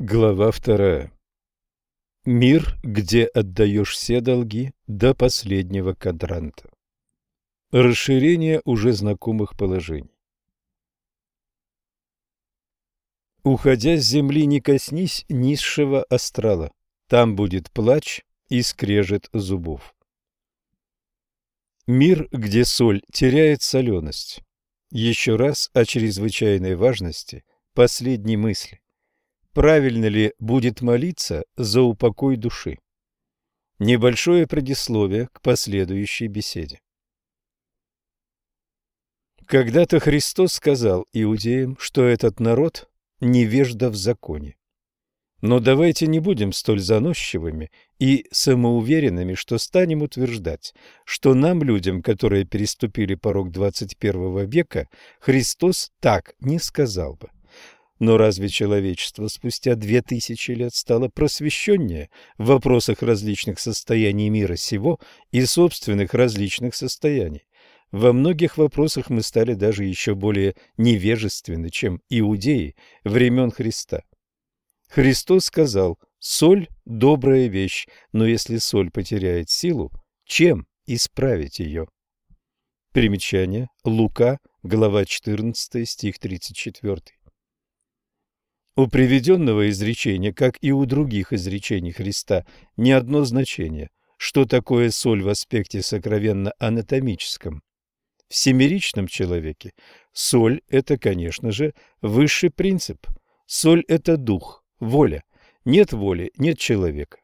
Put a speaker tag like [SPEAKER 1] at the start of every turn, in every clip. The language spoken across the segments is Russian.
[SPEAKER 1] Глава вторая. Мир, где отдаешь все долги до последнего кадранта. Расширение уже знакомых положений. Уходя с земли, не коснись низшего астрала. Там будет плач и скрежет зубов. Мир, где соль теряет соленость. Еще раз о чрезвычайной важности последней мысли правильно ли будет молиться за упокой души. Небольшое предисловие к последующей беседе. Когда-то Христос сказал иудеям, что этот народ невежда в законе. Но давайте не будем столь заносчивыми и самоуверенными, что станем утверждать, что нам, людям, которые переступили порог 21 века, Христос так не сказал бы. Но разве человечество спустя две тысячи лет стало просвещеннее в вопросах различных состояний мира сего и собственных различных состояний? Во многих вопросах мы стали даже еще более невежественны, чем иудеи времен Христа. Христос сказал, соль – добрая вещь, но если соль потеряет силу, чем исправить ее? Примечание. Лука, глава 14, стих 34. У приведенного изречения, как и у других изречений Христа, не одно значение, что такое соль в аспекте сокровенно-анатомическом. В семеричном человеке соль – это, конечно же, высший принцип. Соль – это дух, воля. Нет воли – нет человека.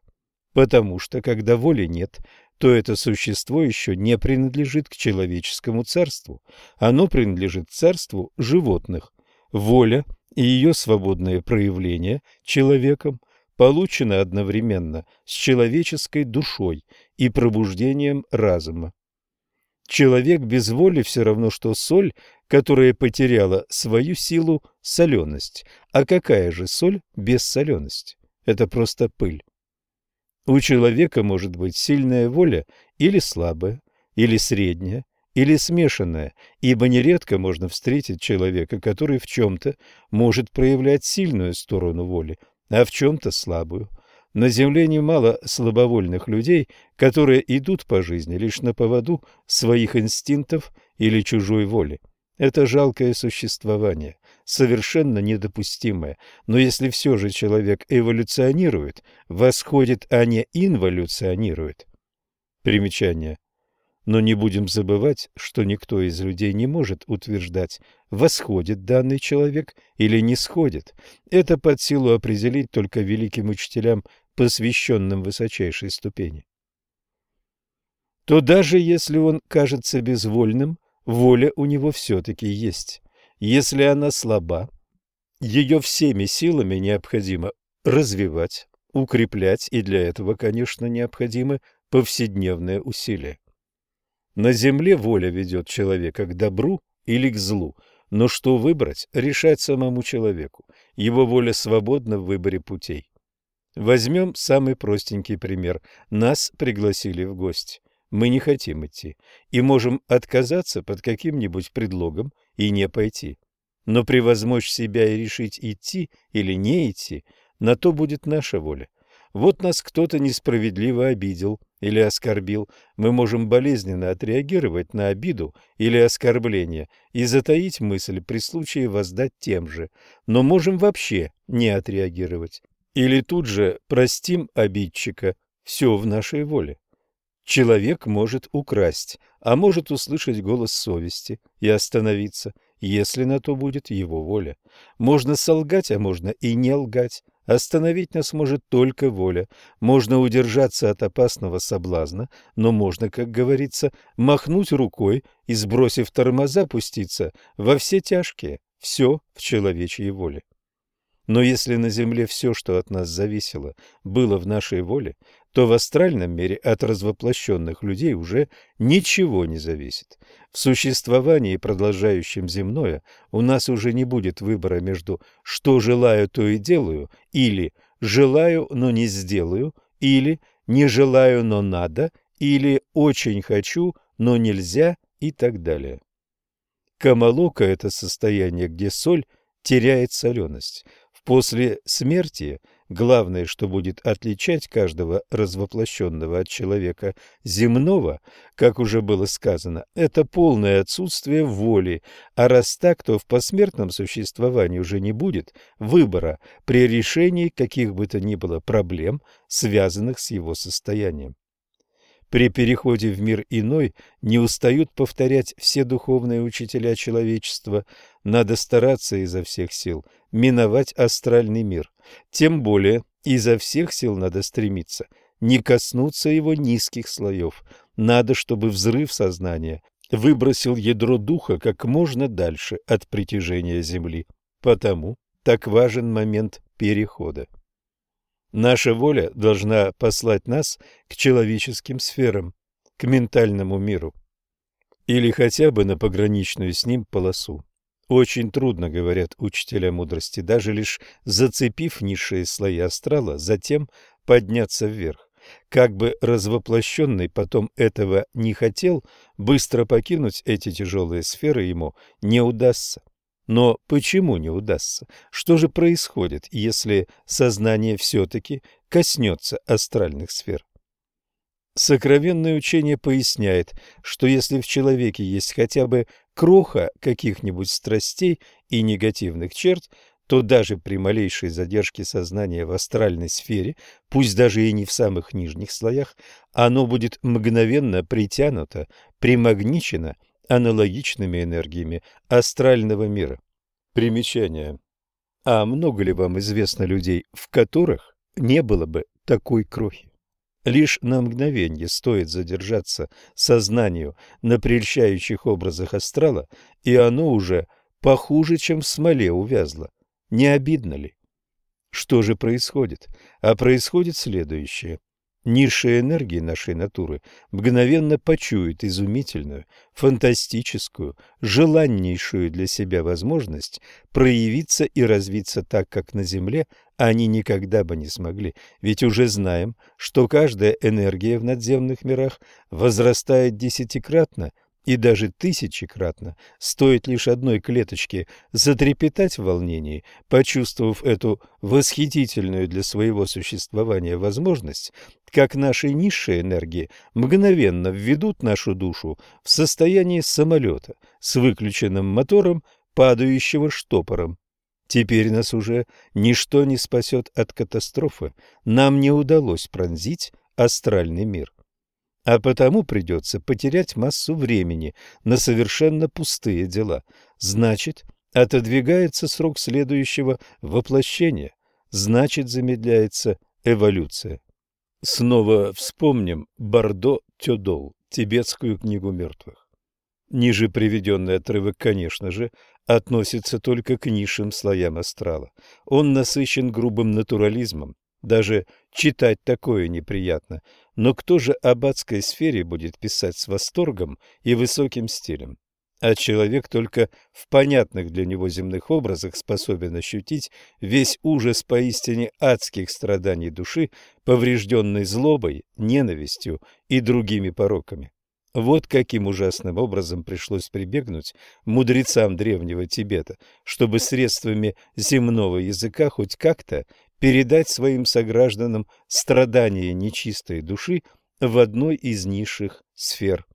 [SPEAKER 1] Потому что, когда воли нет, то это существо еще не принадлежит к человеческому царству. Оно принадлежит царству животных. Воля и ее свободное проявление человеком получено одновременно с человеческой душой и пробуждением разума. Человек без воли все равно, что соль, которая потеряла свою силу соленость. А какая же соль без солености? Это просто пыль. У человека может быть сильная воля или слабая, или средняя, или смешанное, ибо нередко можно встретить человека, который в чем-то может проявлять сильную сторону воли, а в чем-то слабую. На земле немало слабовольных людей, которые идут по жизни лишь на поводу своих инстинктов или чужой воли. Это жалкое существование, совершенно недопустимое. Но если все же человек эволюционирует, восходит, а не инволюционирует. Примечание. Но не будем забывать, что никто из людей не может утверждать, восходит данный человек или не сходит. Это под силу определить только великим учителям, посвященным высочайшей ступени. То даже если он кажется безвольным, воля у него все-таки есть. Если она слаба, ее всеми силами необходимо развивать, укреплять, и для этого, конечно, необходимы повседневные усилия. На земле воля ведет человека к добру или к злу, но что выбрать, решать самому человеку. Его воля свободна в выборе путей. Возьмем самый простенький пример. Нас пригласили в гости. Мы не хотим идти и можем отказаться под каким-нибудь предлогом и не пойти. Но превозмочь себя и решить идти или не идти, на то будет наша воля. Вот нас кто-то несправедливо обидел или оскорбил, мы можем болезненно отреагировать на обиду или оскорбление и затаить мысль при случае воздать тем же, но можем вообще не отреагировать. Или тут же простим обидчика, все в нашей воле. Человек может украсть, а может услышать голос совести и остановиться, если на то будет его воля. Можно солгать, а можно и не лгать. Остановить нас может только воля. Можно удержаться от опасного соблазна, но можно, как говорится, махнуть рукой и, сбросив тормоза, пуститься во все тяжкие. Все в человечьей воле. Но если на земле все, что от нас зависело, было в нашей воле, то в астральном мире от развоплощенных людей уже ничего не зависит. В существовании, продолжающем земное, у нас уже не будет выбора между «что желаю, то и делаю» или «желаю, но не сделаю» или «не желаю, но надо» или «очень хочу, но нельзя» и так далее. Камалока – это состояние, где соль теряет соленость. После смерти главное, что будет отличать каждого развоплощенного от человека земного, как уже было сказано, это полное отсутствие воли, а раз так, то в посмертном существовании уже не будет выбора при решении каких бы то ни было проблем, связанных с его состоянием. При переходе в мир иной не устают повторять все духовные учителя человечества. Надо стараться изо всех сил миновать астральный мир. Тем более изо всех сил надо стремиться не коснуться его низких слоев. Надо, чтобы взрыв сознания выбросил ядро духа как можно дальше от притяжения Земли. Потому так важен момент перехода. Наша воля должна послать нас к человеческим сферам, к ментальному миру, или хотя бы на пограничную с ним полосу. Очень трудно, говорят учителя мудрости, даже лишь зацепив низшие слои астрала, затем подняться вверх. Как бы развоплощенный потом этого не хотел, быстро покинуть эти тяжелые сферы ему не удастся. Но почему не удастся? Что же происходит, если сознание все-таки коснется астральных сфер? Сокровенное учение поясняет, что если в человеке есть хотя бы кроха каких-нибудь страстей и негативных черт, то даже при малейшей задержке сознания в астральной сфере, пусть даже и не в самых нижних слоях, оно будет мгновенно притянуто, примагничено аналогичными энергиями астрального мира. Примечание. А много ли вам известно людей, в которых не было бы такой крохи? Лишь на мгновение стоит задержаться сознанию на прельщающих образах астрала, и оно уже похуже, чем в смоле увязло. Не обидно ли? Что же происходит? А происходит следующее. Низшие энергии нашей натуры мгновенно почуют изумительную, фантастическую, желаннейшую для себя возможность проявиться и развиться так, как на Земле они никогда бы не смогли. Ведь уже знаем, что каждая энергия в надземных мирах возрастает десятикратно – и даже тысячекратно стоит лишь одной клеточке затрепетать в волнении, почувствовав эту восхитительную для своего существования возможность, как наши низшие энергии мгновенно введут нашу душу в состояние самолета с выключенным мотором, падающего штопором. Теперь нас уже ничто не спасет от катастрофы, нам не удалось пронзить астральный мир а потому придется потерять массу времени на совершенно пустые дела. Значит, отодвигается срок следующего воплощения, значит, замедляется эволюция. Снова вспомним Бардо Тёдол, тибетскую книгу мертвых. Ниже приведенный отрывок, конечно же, относится только к низшим слоям астрала. Он насыщен грубым натурализмом, даже читать такое неприятно. Но кто же об адской сфере будет писать с восторгом и высоким стилем? А человек только в понятных для него земных образах способен ощутить весь ужас поистине адских страданий души, поврежденной злобой, ненавистью и другими пороками. Вот каким ужасным образом пришлось прибегнуть мудрецам древнего Тибета, чтобы средствами земного языка хоть как-то передать своим согражданам страдания нечистой души в одной из низших сфер.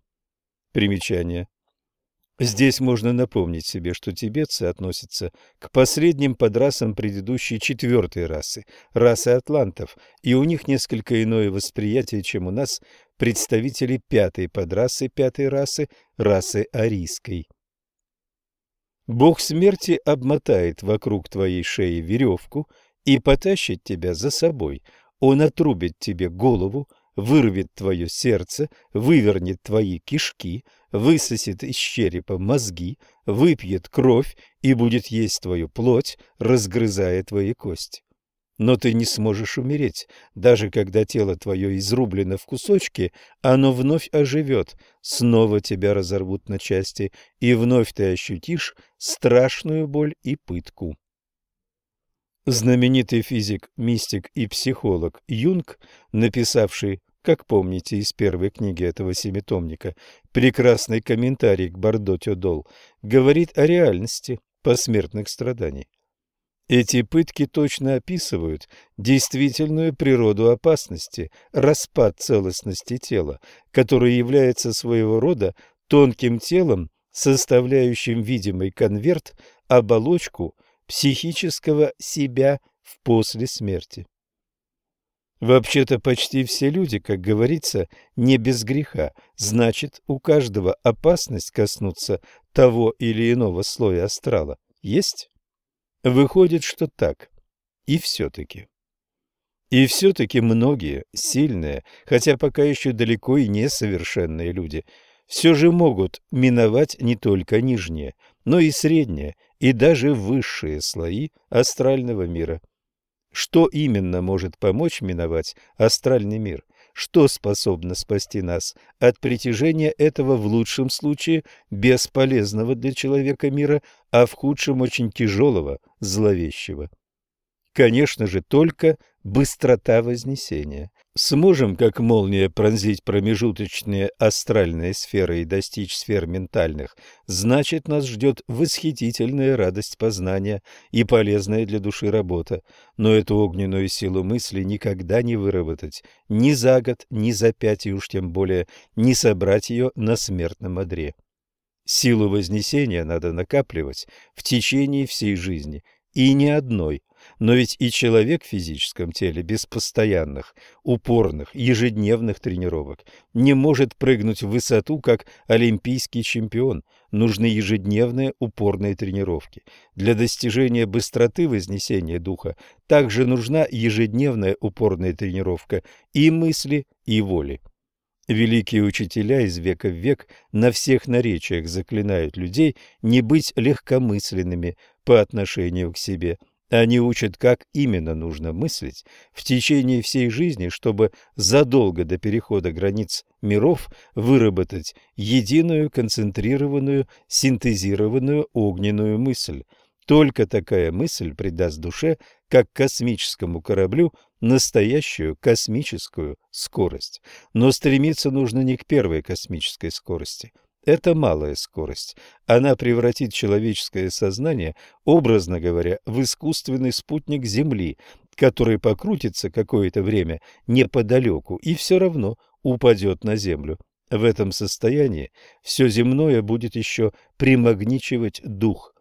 [SPEAKER 1] Примечание. Здесь можно напомнить себе, что тибетцы относятся к последним подрасам предыдущей четвертой расы, расы атлантов, и у них несколько иное восприятие, чем у нас представители пятой подрасы пятой расы, расы арийской. Бог смерти обмотает вокруг твоей шеи веревку и потащит тебя за собой. Он отрубит тебе голову, вырвет твое сердце, вывернет твои кишки, высосет из черепа мозги, выпьет кровь и будет есть твою плоть, разгрызая твои кости. Но ты не сможешь умереть. Даже когда тело твое изрублено в кусочки, оно вновь оживет, снова тебя разорвут на части, и вновь ты ощутишь страшную боль и пытку. Знаменитый физик, мистик и психолог Юнг, написавший, как помните из первой книги этого семитомника, прекрасный комментарий к Бардо Тёдол, говорит о реальности посмертных страданий. Эти пытки точно описывают действительную природу опасности, распад целостности тела, который является своего рода тонким телом, составляющим видимый конверт, оболочку психического себя в после смерти. Вообще-то почти все люди, как говорится, не без греха, значит, у каждого опасность коснуться того или иного слоя астрала есть? Выходит, что так. И все-таки. И все-таки многие, сильные, хотя пока еще далеко и не совершенные люди, все же могут миновать не только нижние, но и средние, и даже высшие слои астрального мира. Что именно может помочь миновать астральный мир? Что способно спасти нас от притяжения этого в лучшем случае бесполезного для человека мира, а в худшем очень тяжелого, зловещего? Конечно же, только быстрота вознесения. Сможем, как молния, пронзить промежуточные астральные сферы и достичь сфер ментальных, значит, нас ждет восхитительная радость познания и полезная для души работа. Но эту огненную силу мысли никогда не выработать ни за год, ни за пять, и уж тем более не собрать ее на смертном одре. Силу вознесения надо накапливать в течение всей жизни, и не одной, но ведь и человек в физическом теле без постоянных, упорных, ежедневных тренировок не может прыгнуть в высоту, как олимпийский чемпион. Нужны ежедневные упорные тренировки. Для достижения быстроты вознесения духа также нужна ежедневная упорная тренировка и мысли, и воли. Великие учителя из века в век на всех наречиях заклинают людей не быть легкомысленными по отношению к себе – они учат, как именно нужно мыслить в течение всей жизни, чтобы задолго до перехода границ миров выработать единую, концентрированную, синтезированную огненную мысль. Только такая мысль придаст душе, как космическому кораблю, настоящую космическую скорость. Но стремиться нужно не к первой космической скорости – это малая скорость. Она превратит человеческое сознание, образно говоря, в искусственный спутник Земли, который покрутится какое-то время неподалеку и все равно упадет на Землю. В этом состоянии все земное будет еще примагничивать дух.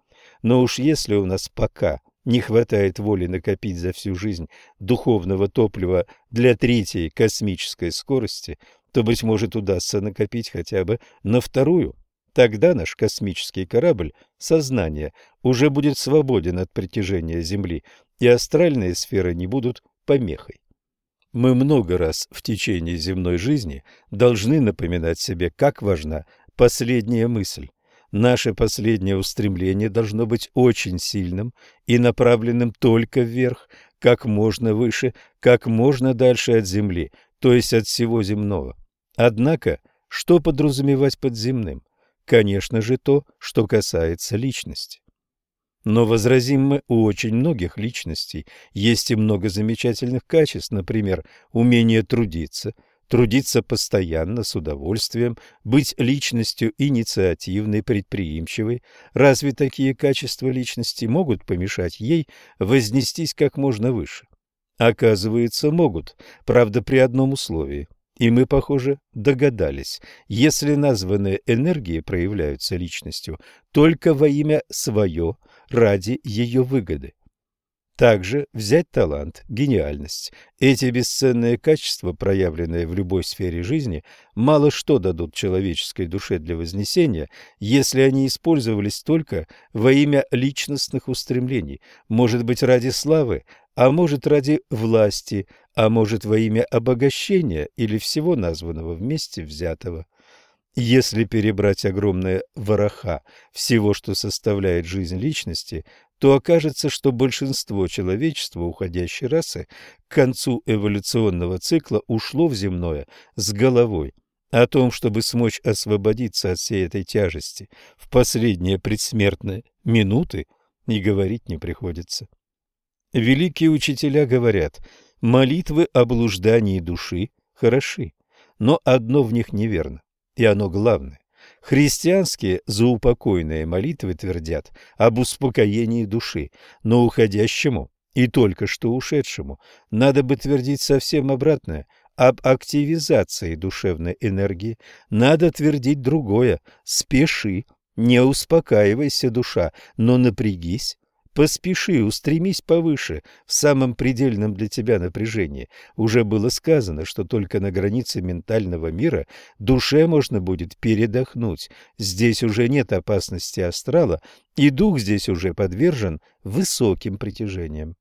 [SPEAKER 1] Но уж если у нас пока не хватает воли накопить за всю жизнь духовного топлива для третьей космической скорости – то, быть может, удастся накопить хотя бы на вторую. Тогда наш космический корабль, сознание, уже будет свободен от притяжения Земли, и астральные сферы не будут помехой. Мы много раз в течение земной жизни должны напоминать себе, как важна последняя мысль. Наше последнее устремление должно быть очень сильным и направленным только вверх, как можно выше, как можно дальше от Земли, то есть от всего земного. Однако, что подразумевать под земным? Конечно же то, что касается личности. Но возразим мы, у очень многих личностей есть и много замечательных качеств, например, умение трудиться, трудиться постоянно, с удовольствием, быть личностью инициативной, предприимчивой. Разве такие качества личности могут помешать ей вознестись как можно выше? Оказывается, могут, правда, при одном условии. И мы, похоже, догадались, если названные энергии проявляются личностью только во имя свое, ради ее выгоды. Также взять талант, гениальность. Эти бесценные качества, проявленные в любой сфере жизни, мало что дадут человеческой душе для вознесения, если они использовались только во имя личностных устремлений, может быть, ради славы, а может, ради власти, а может, во имя обогащения или всего названного вместе взятого. Если перебрать огромные вороха всего, что составляет жизнь личности, то окажется, что большинство человечества уходящей расы к концу эволюционного цикла ушло в земное с головой. О том, чтобы смочь освободиться от всей этой тяжести в последние предсмертные минуты, и говорить не приходится. Великие учителя говорят, молитвы о блуждании души хороши, но одно в них неверно, и оно главное. Христианские заупокойные молитвы твердят об успокоении души, но уходящему и только что ушедшему надо бы твердить совсем обратное – об активизации душевной энергии. Надо твердить другое – спеши, не успокаивайся, душа, но напрягись, поспеши, устремись повыше, в самом предельном для тебя напряжении. Уже было сказано, что только на границе ментального мира душе можно будет передохнуть. Здесь уже нет опасности астрала, и дух здесь уже подвержен высоким притяжениям.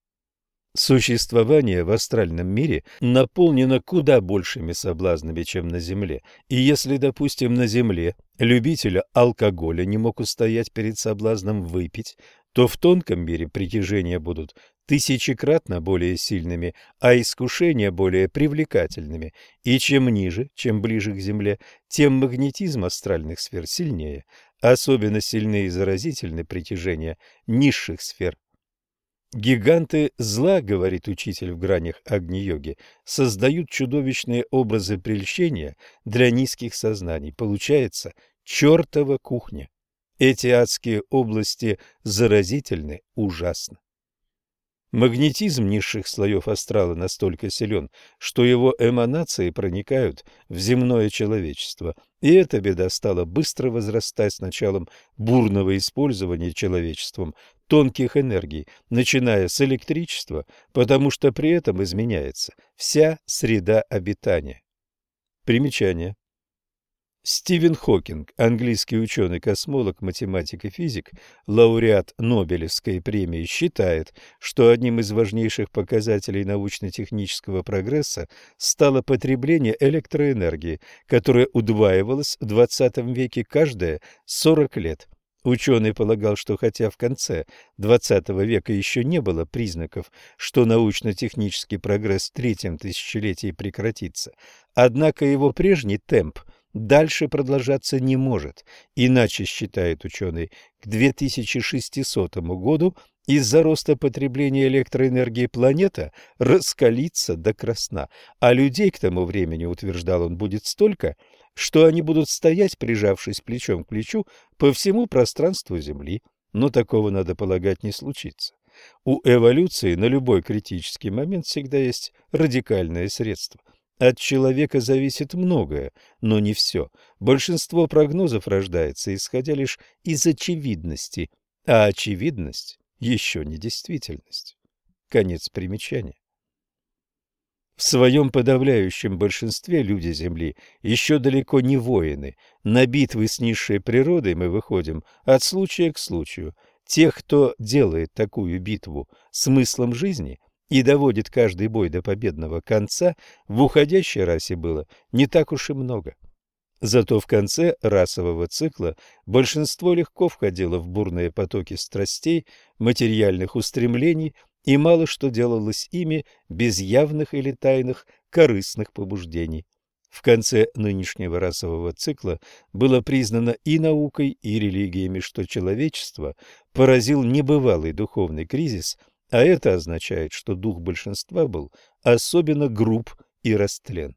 [SPEAKER 1] Существование в астральном мире наполнено куда большими соблазнами, чем на Земле. И если, допустим, на Земле любитель алкоголя не мог устоять перед соблазном выпить, то в тонком мире притяжения будут тысячекратно более сильными, а искушения более привлекательными. И чем ниже, чем ближе к Земле, тем магнетизм астральных сфер сильнее. Особенно сильны и заразительны притяжения низших сфер Гиганты зла, говорит учитель в гранях Агни-йоги, создают чудовищные образы прельщения для низких сознаний. Получается чертова кухня. Эти адские области заразительны ужасно. Магнетизм низших слоев астрала настолько силен, что его эманации проникают в земное человечество, и эта беда стала быстро возрастать с началом бурного использования человечеством тонких энергий, начиная с электричества, потому что при этом изменяется вся среда обитания. Примечание. Стивен Хокинг, английский ученый-космолог, математик и физик, лауреат Нобелевской премии, считает, что одним из важнейших показателей научно-технического прогресса стало потребление электроэнергии, которое удваивалось в XX веке каждые 40 лет. Ученый полагал, что хотя в конце XX века еще не было признаков, что научно-технический прогресс в третьем тысячелетии прекратится, однако его прежний темп – дальше продолжаться не может, иначе, считает ученый, к 2600 году из-за роста потребления электроэнергии планета раскалится до красна, а людей к тому времени, утверждал он, будет столько, что они будут стоять, прижавшись плечом к плечу, по всему пространству Земли. Но такого, надо полагать, не случится. У эволюции на любой критический момент всегда есть радикальное средство – от человека зависит многое, но не все. Большинство прогнозов рождается, исходя лишь из очевидности, а очевидность еще не действительность. Конец примечания. В своем подавляющем большинстве люди Земли еще далеко не воины. На битвы с низшей природой мы выходим от случая к случаю. Тех, кто делает такую битву смыслом жизни, и доводит каждый бой до победного конца, в уходящей расе было не так уж и много. Зато в конце расового цикла большинство легко входило в бурные потоки страстей, материальных устремлений, и мало что делалось ими без явных или тайных корыстных побуждений. В конце нынешнего расового цикла было признано и наукой, и религиями, что человечество поразил небывалый духовный кризис – а это означает, что дух большинства был особенно груб и растлен.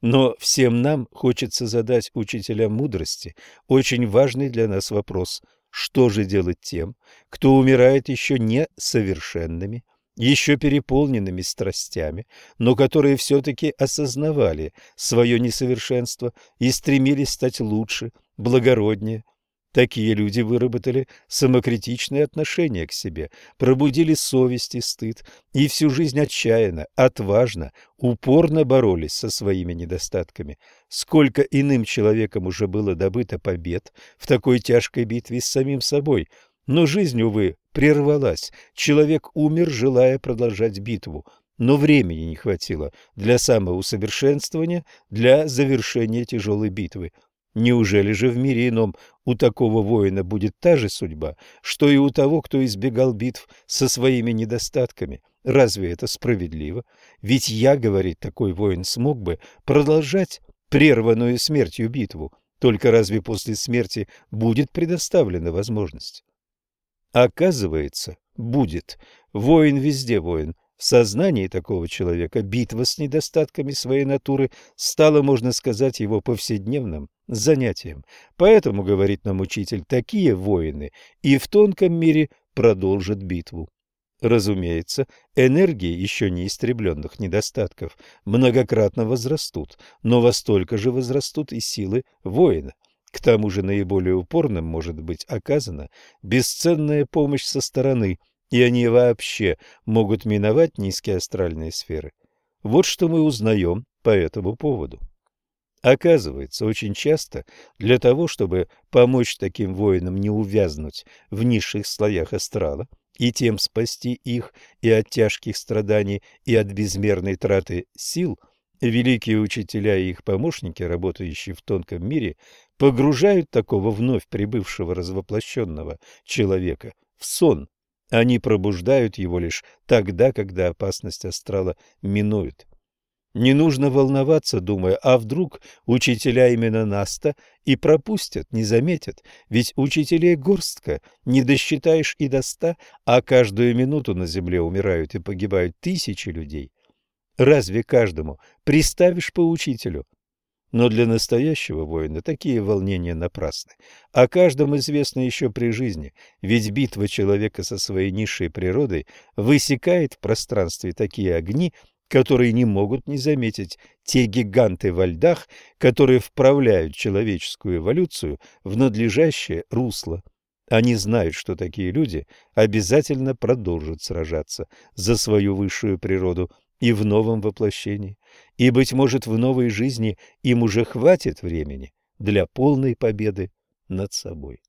[SPEAKER 1] Но всем нам хочется задать учителям мудрости очень важный для нас вопрос, что же делать тем, кто умирает еще не совершенными, еще переполненными страстями, но которые все-таки осознавали свое несовершенство и стремились стать лучше, благороднее, Такие люди выработали самокритичное отношение к себе, пробудили совесть и стыд, и всю жизнь отчаянно, отважно, упорно боролись со своими недостатками. Сколько иным человеком уже было добыто побед в такой тяжкой битве с самим собой, но жизнь, увы, прервалась. Человек умер, желая продолжать битву, но времени не хватило для самоусовершенствования, для завершения тяжелой битвы. Неужели же в мире ином у такого воина будет та же судьба, что и у того, кто избегал битв со своими недостатками? Разве это справедливо? Ведь я, говорит такой воин, смог бы продолжать прерванную смертью битву, только разве после смерти будет предоставлена возможность? Оказывается, будет. Воин везде воин, В сознании такого человека битва с недостатками своей натуры стала, можно сказать, его повседневным занятием. Поэтому, говорит нам учитель, такие воины и в тонком мире продолжат битву. Разумеется, энергии еще не истребленных недостатков многократно возрастут, но во столько же возрастут и силы воина. К тому же наиболее упорным может быть оказана бесценная помощь со стороны, и они вообще могут миновать низкие астральные сферы. Вот что мы узнаем по этому поводу. Оказывается, очень часто для того, чтобы помочь таким воинам не увязнуть в низших слоях астрала, и тем спасти их и от тяжких страданий, и от безмерной траты сил, великие учителя и их помощники, работающие в тонком мире, погружают такого вновь прибывшего развоплощенного человека в сон. Они пробуждают его лишь тогда, когда опасность астрала минует. Не нужно волноваться, думая, а вдруг учителя именно Наста и пропустят, не заметят, ведь учителей горстка, не досчитаешь и до ста, а каждую минуту на земле умирают и погибают тысячи людей. Разве каждому приставишь по учителю? Но для настоящего воина такие волнения напрасны. О каждом известно еще при жизни, ведь битва человека со своей низшей природой высекает в пространстве такие огни, которые не могут не заметить те гиганты во льдах, которые вправляют человеческую эволюцию в надлежащее русло. Они знают, что такие люди обязательно продолжат сражаться за свою высшую природу и в новом воплощении, и, быть может, в новой жизни им уже хватит времени для полной победы над собой.